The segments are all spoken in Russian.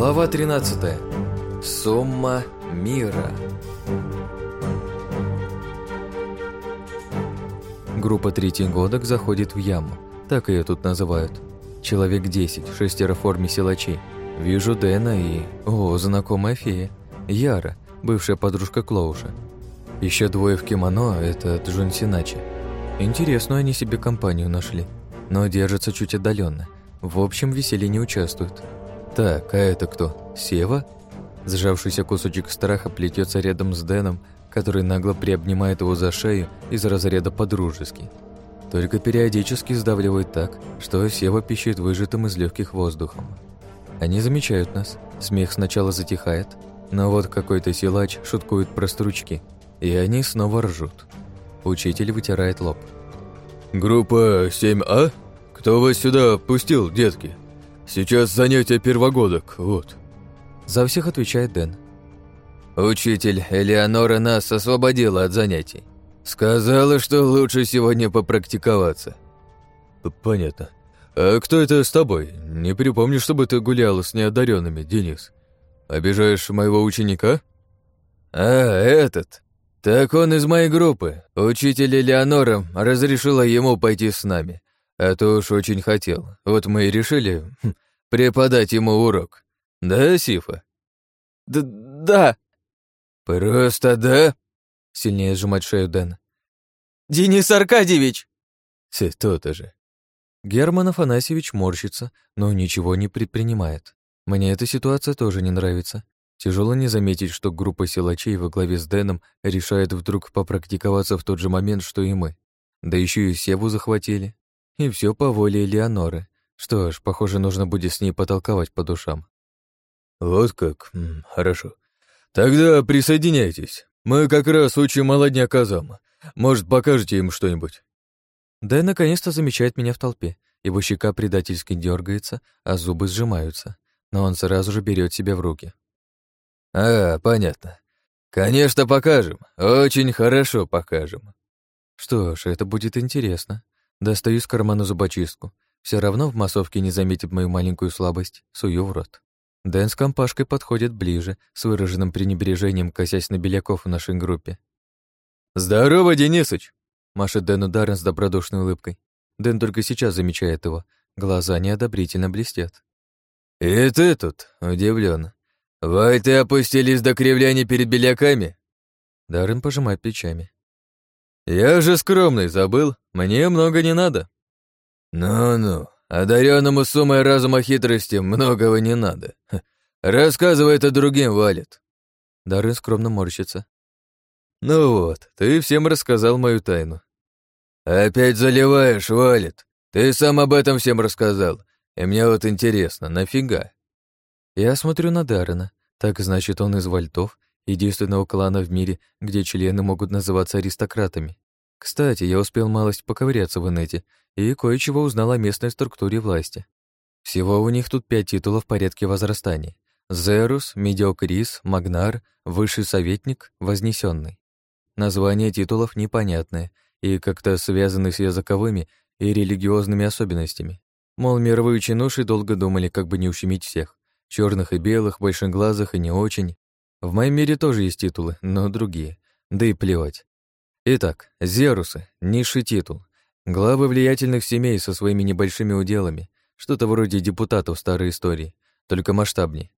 Глава 13. Сумма мира. Группа третьегодок заходит в яму, так ее тут называют. Человек 10, шестеро в форме силачей. Вижу Дэна и... О, знакомая фея. Яра, бывшая подружка Клоуша. Еще двое в кимоно — это Джун Синачи. Интересную они себе компанию нашли, но держатся чуть отдаленно. В общем, веселье не участвуют. Так, а это кто? Сева? Сжавшийся кусочек страха плетется рядом с Дэном, который нагло приобнимает его за шею из разряда подружески. Только периодически сдавливает так, что Сева пищит выжатым из легких воздухом. Они замечают нас. Смех сначала затихает, но вот какой-то силач шуткует про стручки, и они снова ржут. Учитель вытирает лоб. «Группа 7А? Кто вас сюда пустил, детки? Сейчас занятия первогодок, вот». За всех отвечает Дэн. «Учитель Элеонора нас освободила от занятий. Сказала, что лучше сегодня попрактиковаться». «Понятно. А кто это с тобой? Не припомню, чтобы ты гулял с неодаренными, Денис. Обижаешь моего ученика?» «А, этот. Так он из моей группы. Учитель Элеонора разрешила ему пойти с нами. А то уж очень хотел. Вот мы и решили хм, преподать ему урок. Да, Сифа?» Д «Да». «Просто да?» Сильнее сжимать шею Дэн. «Денис Аркадьевич!» Все то-то же. Герман Афанасьевич морщится, но ничего не предпринимает. Мне эта ситуация тоже не нравится. Тяжело не заметить, что группа силачей во главе с Дэном решает вдруг попрактиковаться в тот же момент, что и мы. Да еще и Севу захватили. И все по воле Элеоноры. Что ж, похоже, нужно будет с ней потолковать по душам. «Вот как? Хорошо. Тогда присоединяйтесь. Мы как раз учим молодняк Азама. Может, покажете им что-нибудь?» Дэн наконец-то замечает меня в толпе. Его щека предательски дергается, а зубы сжимаются. Но он сразу же берет себя в руки. «А, понятно. Конечно, покажем. Очень хорошо покажем». Что ж, это будет интересно. Достаю из кармана зубочистку. Все равно в массовке не заметит мою маленькую слабость. Сую в рот. Дэн с компашкой подходит ближе, с выраженным пренебрежением, косясь на беляков в нашей группе. «Здорово, Денисыч!» — машет Дэн ударен с добродушной улыбкой. Дэн только сейчас замечает его. Глаза неодобрительно блестят. «И ты тут?» — удивлен. «Вай, ты опустились до кривляния перед беляками?» Даррен пожимает плечами. «Я же скромный, забыл. Мне много не надо». «Ну-ну, одаренному суммой разума хитрости многого не надо. Рассказывай это другим, Валет». Даррен скромно морщится. «Ну вот, ты всем рассказал мою тайну». «Опять заливаешь, Валет. Ты сам об этом всем рассказал. И мне вот интересно, нафига?» Я смотрю на Даррена. Так значит, он из Вальтов, единственного клана в мире, где члены могут называться аристократами. Кстати, я успел малость поковыряться в инете и кое-чего узнал о местной структуре власти. Всего у них тут пять титулов в порядке возрастания. Зерус, Медиокрис, Магнар, Высший Советник, Вознесенный. Названия титулов непонятные и как-то связаны с языковыми и религиозными особенностями. Мол, мировые чинуши долго думали, как бы не ущемить всех. Черных и белых, большеглазых и не очень. В моем мире тоже есть титулы, но другие. Да и плевать. Итак, Зерусы — низший титул. Главы влиятельных семей со своими небольшими уделами. Что-то вроде депутатов старой истории, только масштабнее.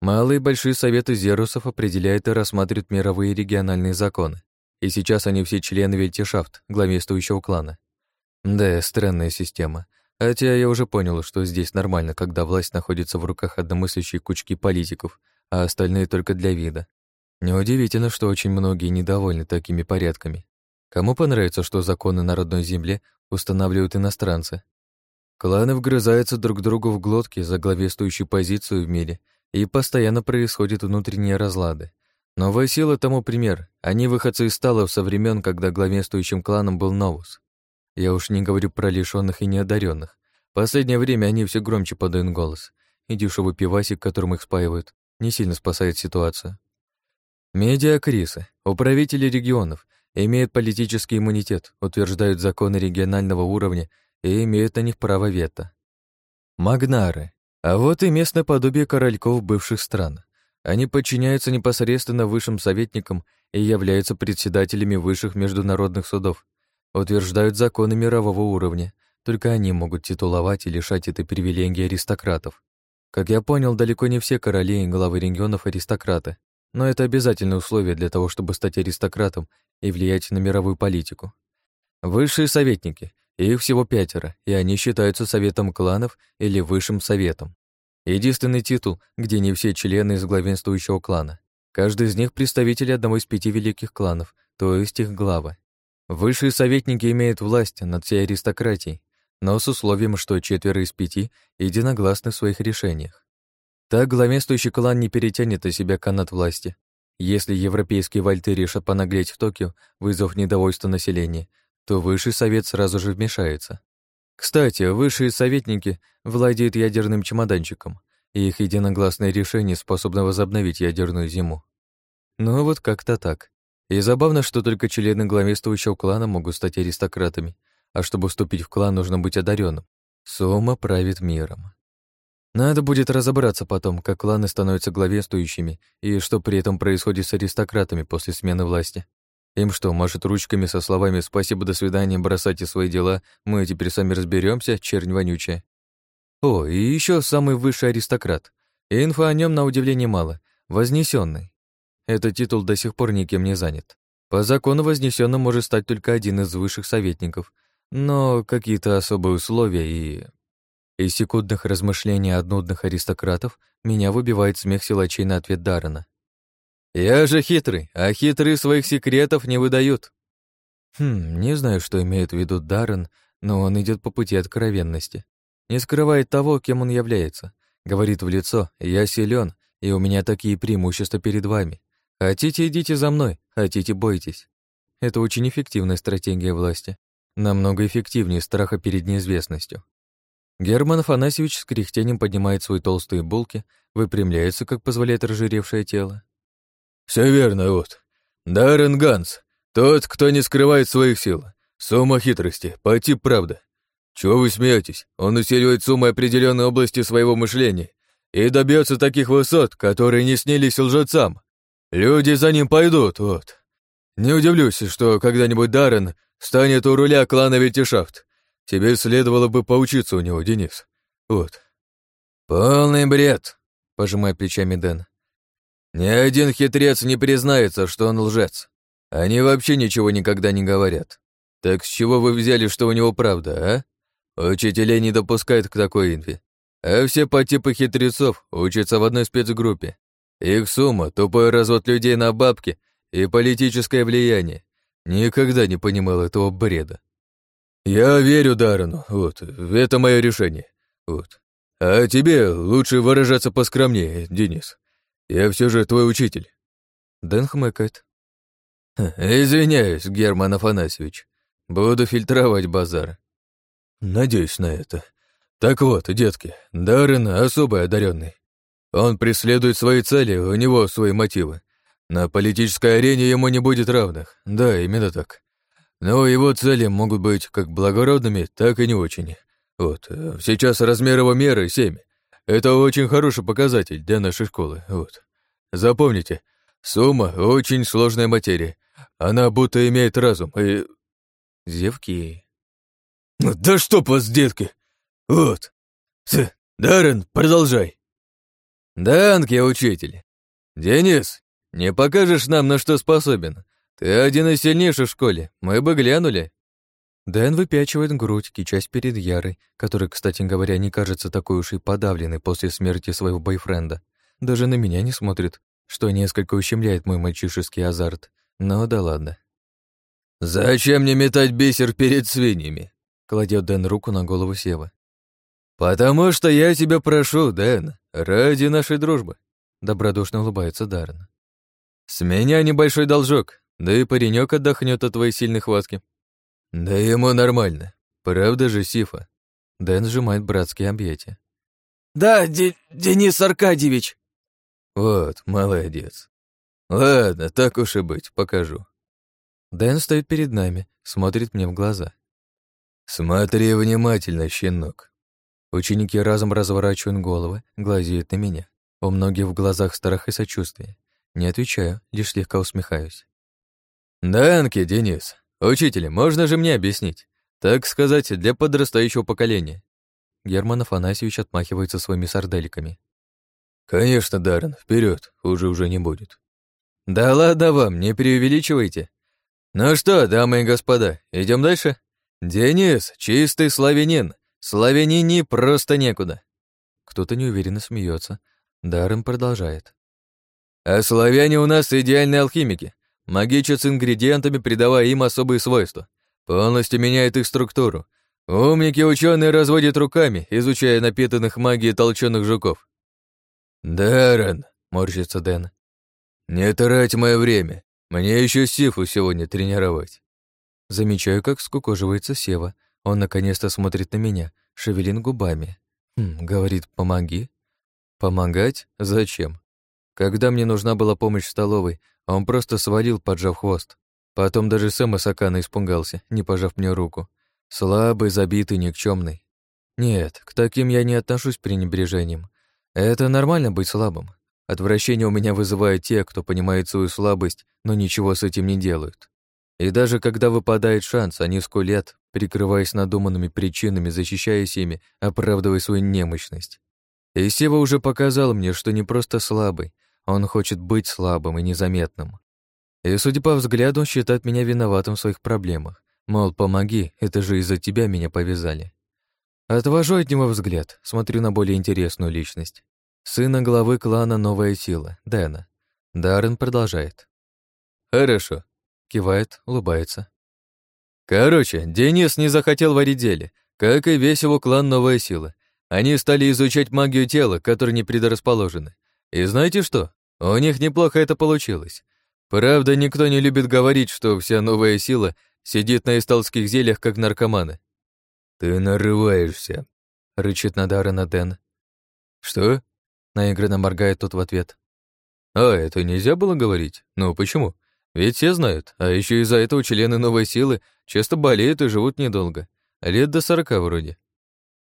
Малые и большие советы Зерусов определяют и рассматривают мировые региональные законы. И сейчас они все члены Вельтишафт, главенствующего клана. Да, странная система. Хотя я уже понял, что здесь нормально, когда власть находится в руках одномыслящей кучки политиков, а остальные только для вида. Неудивительно, что очень многие недовольны такими порядками. Кому понравится, что законы на родной земле устанавливают иностранцы? Кланы вгрызаются друг другу в глотки за главенствующую позицию в мире, и постоянно происходят внутренние разлады. Новая сила тому пример. Они выходцы из сталов со времен, когда главенствующим кланом был Новус. Я уж не говорю про лишенных и неодаренных. Последнее время они все громче подают голос, и дешевый пивасик, которым их спаивают, не сильно спасает ситуацию. Медиакрисы, управители регионов, имеют политический иммунитет, утверждают законы регионального уровня и имеют на них право вето. Магнары А вот и местное подобие корольков бывших стран. Они подчиняются непосредственно высшим советникам и являются председателями высших международных судов, утверждают законы мирового уровня, только они могут титуловать и лишать этой привилегии аристократов. Как я понял, далеко не все короли и главы регионов аристократы, но это обязательное условие для того, чтобы стать аристократом и влиять на мировую политику. Высшие советники, их всего пятеро, и они считаются советом кланов или высшим советом. Единственный титул, где не все члены из главенствующего клана. Каждый из них представитель одного из пяти великих кланов, то есть их главы. Высшие советники имеют власть над всей аристократией, но с условием, что четверо из пяти единогласны в своих решениях. Так главенствующий клан не перетянет на себя канат власти. Если европейские вальты решат понаглеть в Токио, вызвав недовольство населения, то Высший Совет сразу же вмешается. Кстати, высшие советники владеют ядерным чемоданчиком, и их единогласное решение способно возобновить ядерную зиму. Ну вот как-то так. И забавно, что только члены главенствующего клана могут стать аристократами, а чтобы вступить в клан, нужно быть одаренным. Сома правит миром. Надо будет разобраться потом, как кланы становятся главенствующими и что при этом происходит с аристократами после смены власти. Им что, машет ручками со словами «спасибо, до свидания, бросайте свои дела, мы теперь сами разберемся, чернь вонючая». О, и еще самый высший аристократ. Инфа о нем на удивление мало. Вознесенный. Этот титул до сих пор никем не занят. По закону вознесенным может стать только один из высших советников, но какие-то особые условия и... Из секундных размышлений нудных аристократов меня выбивает смех силачей на ответ Дарана. «Я же хитрый, а хитрые своих секретов не выдают». Хм, не знаю, что имеет в виду Даррен, но он идет по пути откровенности. Не скрывает того, кем он является. Говорит в лицо «Я силен, и у меня такие преимущества перед вами. Хотите, идите за мной, хотите, бойтесь». Это очень эффективная стратегия власти. Намного эффективнее страха перед неизвестностью. Герман Афанасьевич с кряхтением поднимает свои толстые булки, выпрямляется, как позволяет разжиревшее тело. Все верно, вот. Даррен Ганс, тот, кто не скрывает своих сил. Сумма хитрости, по тип правда. Чего вы смеетесь? Он усиливает суммы определенной области своего мышления и добьется таких высот, которые не снились лжецам. Люди за ним пойдут, вот. Не удивлюсь, что когда-нибудь Даррен станет у руля клана Вертишафт. Тебе следовало бы поучиться у него, Денис. Вот. Полный бред, пожимая плечами Дэн. Ни один хитрец не признается, что он лжец. Они вообще ничего никогда не говорят. Так с чего вы взяли, что у него правда, а? Учителей не допускают к такой инфе. А все по типу хитрецов учатся в одной спецгруппе. Их сумма — тупой развод людей на бабки и политическое влияние. Никогда не понимал этого бреда. Я верю Дарану, вот, это мое решение, вот. А тебе лучше выражаться поскромнее, Денис. Я все же твой учитель. Дэн хмыкает. Извиняюсь, Герман Афанасьевич. Буду фильтровать базар. Надеюсь на это. Так вот, детки, Даррен особо одаренный. Он преследует свои цели, у него свои мотивы. На политической арене ему не будет равных. Да, именно так. Но его цели могут быть как благородными, так и не очень. Вот, сейчас размер его меры — семь. Это очень хороший показатель для нашей школы, вот. Запомните, сумма — очень сложная материя. Она будто имеет разум и... Зевки. Ну, да что вас, детки! Вот. Даррен, продолжай. Данки, учитель. Денис, не покажешь нам, на что способен? Ты один из сильнейших в школе, мы бы глянули. Дэн выпячивает грудь, кичась перед Ярой, который, кстати говоря, не кажется такой уж и подавленной после смерти своего бойфренда. Даже на меня не смотрит, что несколько ущемляет мой мальчишеский азарт. Но да ладно. «Зачем мне метать бисер перед свиньями?» — кладет Дэн руку на голову Сева. «Потому что я тебя прошу, Дэн, ради нашей дружбы», — добродушно улыбается Даррен. «С меня небольшой должок, да и паренек отдохнет от твоей сильной хватки». «Да ему нормально. Правда же, Сифа?» Дэн сжимает братские объятия. «Да, Де Денис Аркадьевич!» «Вот, молодец. Ладно, так уж и быть, покажу». Дэн стоит перед нами, смотрит мне в глаза. «Смотри внимательно, щенок. Ученики разом разворачивают головы, глазеют на меня. У многих в глазах страх и сочувствие. Не отвечаю, лишь слегка усмехаюсь. «Данки, Денис. Учитель, можно же мне объяснить? Так сказать, для подрастающего поколения». Герман Афанасьевич отмахивается своими сардельками. «Конечно, Даррен, вперед, хуже уже не будет». «Да ладно вам, не преувеличивайте. Ну что, дамы и господа, идем дальше? Денис, чистый славянин. Славянини просто некуда». Кто-то неуверенно смеется. Даррен продолжает. «А славяне у нас идеальные алхимики. Магичат с ингредиентами, придавая им особые свойства. Полностью меняет их структуру. Умники ученые разводят руками, изучая напитанных магией толченых жуков. «Даррен», — морщится Дэн, — «не трать мое время. Мне еще Сифу сегодня тренировать». Замечаю, как скукоживается Сева. Он наконец-то смотрит на меня, шевелин губами. Хм, говорит, помоги. Помогать? Зачем? Когда мне нужна была помощь в столовой, он просто свалил, поджав хвост. Потом даже Сэма Сакана испугался, не пожав мне руку. Слабый, забитый, никчемный. Нет, к таким я не отношусь пренебрежением. Это нормально быть слабым. Отвращение у меня вызывают те, кто понимает свою слабость, но ничего с этим не делают. И даже когда выпадает шанс, они скулят, прикрываясь надуманными причинами, защищаясь ими, оправдывая свою немощность. И Сева уже показал мне, что не просто слабый, он хочет быть слабым и незаметным. И, судя по взгляду, он считает меня виноватым в своих проблемах. Мол, помоги, это же из-за тебя меня повязали. Отвожу от него взгляд, смотрю на более интересную личность. Сына главы клана «Новая сила», Дэна. Даррен продолжает. «Хорошо», — кивает, улыбается. «Короче, Денис не захотел варить зелье, как и весь его клан «Новая сила». Они стали изучать магию тела, которые не предрасположены. И знаете что? У них неплохо это получилось. Правда, никто не любит говорить, что вся новая сила сидит на исталских зельях, как наркоманы. «Ты нарываешься», — рычит на Даррена Дэн. «Что?» — наигранно моргает тот в ответ. «А, это нельзя было говорить? Ну, почему? Ведь все знают, а еще из-за этого члены новой силы часто болеют и живут недолго. Лет до сорока вроде».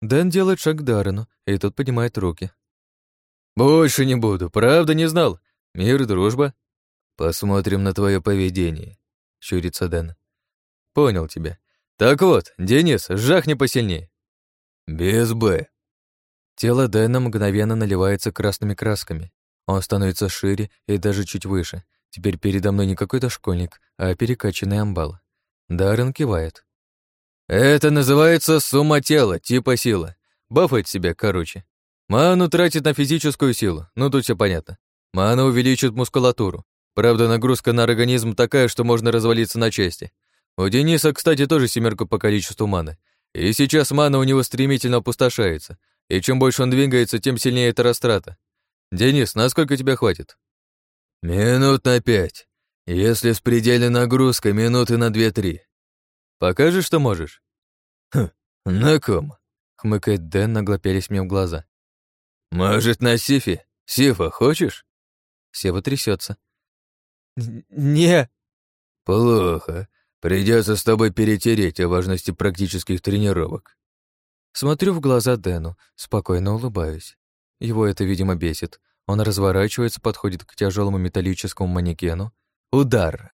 Дэн делает шаг к Даррену, и тот поднимает руки. «Больше не буду, правда не знал. Мир, дружба». «Посмотрим на твое поведение», — щурится Дэн. «Понял тебя. Так вот, Денис, жахни посильнее. Без «Б». Тело Дэна мгновенно наливается красными красками. Он становится шире и даже чуть выше. Теперь передо мной не какой-то школьник, а перекачанный амбал. Даррен кивает. «Это называется сумма тела, типа сила. Бафать себя, короче. Ману тратит на физическую силу, ну тут все понятно. Мана увеличит мускулатуру. Правда, нагрузка на организм такая, что можно развалиться на части. У Дениса, кстати, тоже семерка по количеству маны. И сейчас мана у него стремительно опустошается, и чем больше он двигается, тем сильнее эта растрата. Денис, насколько тебя хватит? Минут на пять. Если с предельной нагрузкой, минуты на две-три. Покажешь, что можешь? Хм, на ком? Хмыкает Дэн, наглопелись мне в глаза. Может, на Сифе? Сифа, хочешь? Сева трясется. Не. Плохо. Придется с тобой перетереть о важности практических тренировок. Смотрю в глаза Дэну, спокойно улыбаюсь. Его это, видимо, бесит. Он разворачивается, подходит к тяжелому металлическому манекену. Удар!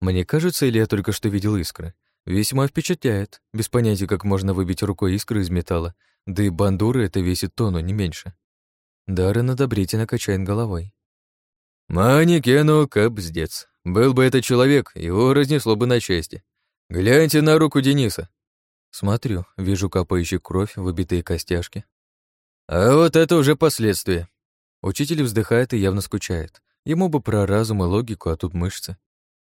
Мне кажется, или я только что видел искры? Весьма впечатляет. Без понятия, как можно выбить рукой искры из металла. Да и бандуры это весит тонну, не меньше. Даррен одобрительно качает головой. «Манекену капздец. Был бы это человек, его разнесло бы на части. Гляньте на руку Дениса. Смотрю, вижу капающую кровь, выбитые костяшки. А вот это уже последствия. Учитель вздыхает и явно скучает. Ему бы про разум и логику, а тут мышцы.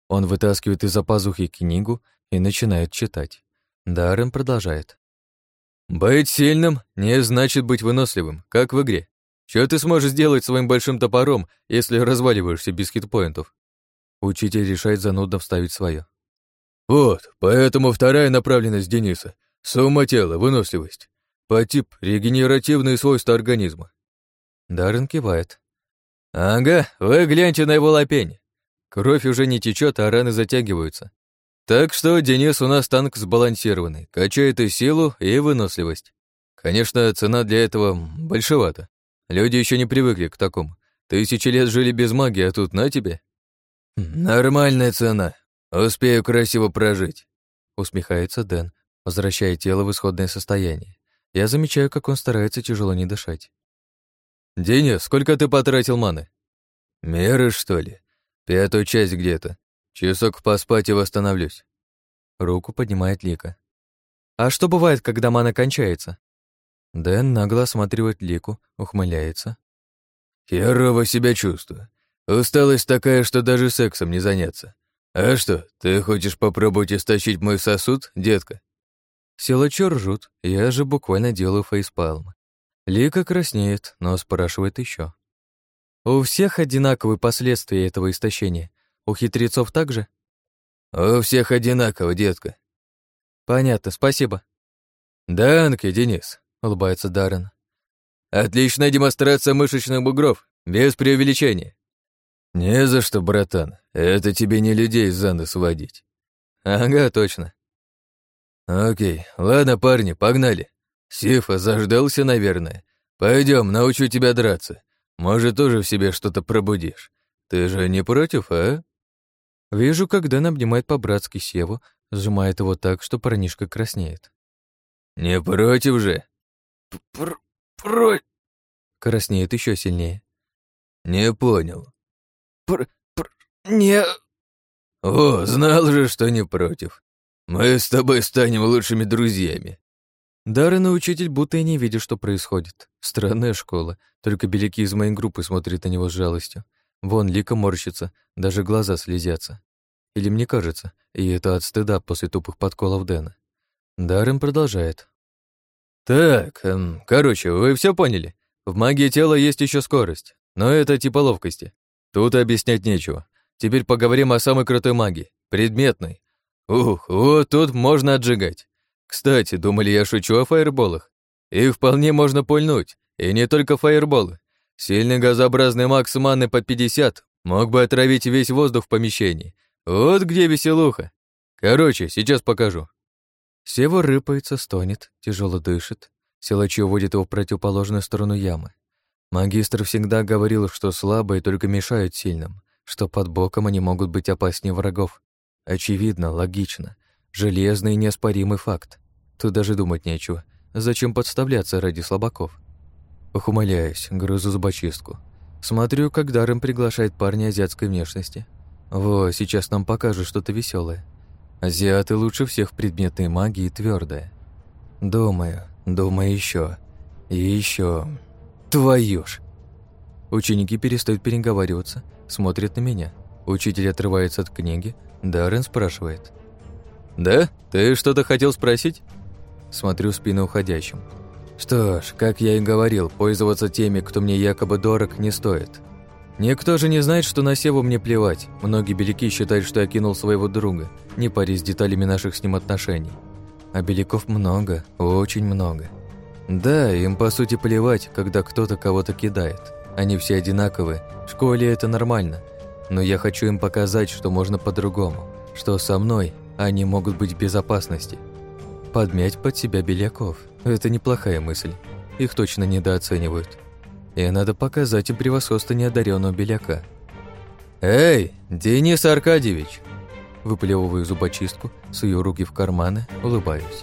Он вытаскивает из-за пазухи книгу и начинает читать. Даррен продолжает. «Быть сильным не значит быть выносливым, как в игре. Что ты сможешь сделать своим большим топором, если разваливаешься без хитпоинтов? Учитель решает занудно вставить свое. Вот, поэтому вторая направленность Дениса — сумма тела, выносливость. По тип — регенеративные свойства организма. Даррен кивает. Ага, вы гляньте на его лапень. Кровь уже не течет, а раны затягиваются. Так что Денис у нас танк сбалансированный, качает и силу, и выносливость. Конечно, цена для этого большевата. Люди еще не привыкли к такому. Тысячи лет жили без магии, а тут на тебе. Нормальная цена. Успею красиво прожить. Усмехается Дэн, возвращая тело в исходное состояние. Я замечаю, как он старается тяжело не дышать. «Денис, сколько ты потратил маны?» «Меры, что ли? Пятую часть где-то. Часок поспать и восстановлюсь». Руку поднимает Лика. «А что бывает, когда мана кончается?» Дэн нагло осматривает Лику, ухмыляется. «Херово себя чувствую. Усталость такая, что даже сексом не заняться. А что, ты хочешь попробовать истощить мой сосуд, детка?» Силачи ржут, я же буквально делаю фейспалм. Лика краснеет, но спрашивает еще. У всех одинаковые последствия этого истощения. У хитрецов также? У всех одинаково, детка. Понятно, спасибо. Данки, Денис, улыбается Даррен. Отличная демонстрация мышечных бугров, без преувеличения. Не за что, братан. Это тебе не людей за нос водить. Ага, точно. Окей, ладно, парни, погнали. Сифа заждался, наверное. Пойдем, научу тебя драться. Может, тоже в себе что-то пробудишь. Ты же не против, а? Вижу, как Дэн обнимает по-братски Севу, сжимает его так, что парнишка краснеет. Не против же? Пр про... Краснеет еще сильнее. Не понял. Пр... пр... не... О, знал же, что не против. Мы с тобой станем лучшими друзьями. Даррен и учитель будто и не видят, что происходит. Странная школа, только беляки из моей группы смотрят на него с жалостью. Вон Лика морщится, даже глаза слезятся. Или мне кажется, и это от стыда после тупых подколов Дэна. Даррен продолжает. «Так, эм, короче, вы все поняли? В магии тела есть еще скорость, но это типа ловкости. Тут объяснять нечего. Теперь поговорим о самой крутой магии, предметной. Ух, вот тут можно отжигать. Кстати, думали, я шучу о фаерболах? Их вполне можно пульнуть, и не только фаерболы. Сильный газообразный макс маны по 50 мог бы отравить весь воздух в помещении. Вот где веселуха. Короче, сейчас покажу. Сева рыпается, стонет, тяжело дышит. Силачи уводит его в противоположную сторону ямы. Магистр всегда говорил, что слабые только мешают сильным, что под боком они могут быть опаснее врагов. Очевидно, логично. Железный и неоспоримый факт. Тут даже думать нечего. Зачем подставляться ради слабаков? Ухмыляюсь, грызу зубочистку. Смотрю, как Даррен приглашает парня азиатской внешности. Во, сейчас нам покажут что-то веселое. Азиаты лучше всех в предметной магии твердая. Думаю, думаю еще. И еще. Твою ж! Ученики перестают переговариваться, смотрят на меня. Учитель отрывается от книги, Даррен спрашивает. «Да? Ты что-то хотел спросить?» Смотрю спину уходящим. Что ж, как я и говорил, пользоваться теми, кто мне якобы дорог, не стоит. Никто же не знает, что на Севу мне плевать. Многие беляки считают, что я кинул своего друга, не парясь деталями наших с ним отношений. А беляков много, очень много. Да, им по сути плевать, когда кто-то кого-то кидает. Они все одинаковые, в школе это нормально. Но я хочу им показать, что можно по-другому, что со мной они могут быть в безопасности. Подмять под себя беляков – это неплохая мысль. Их точно недооценивают. И надо показать им превосходство неодаренного беляка. «Эй, Денис Аркадьевич!» Выплевываю зубочистку, сую руки в карманы, улыбаюсь.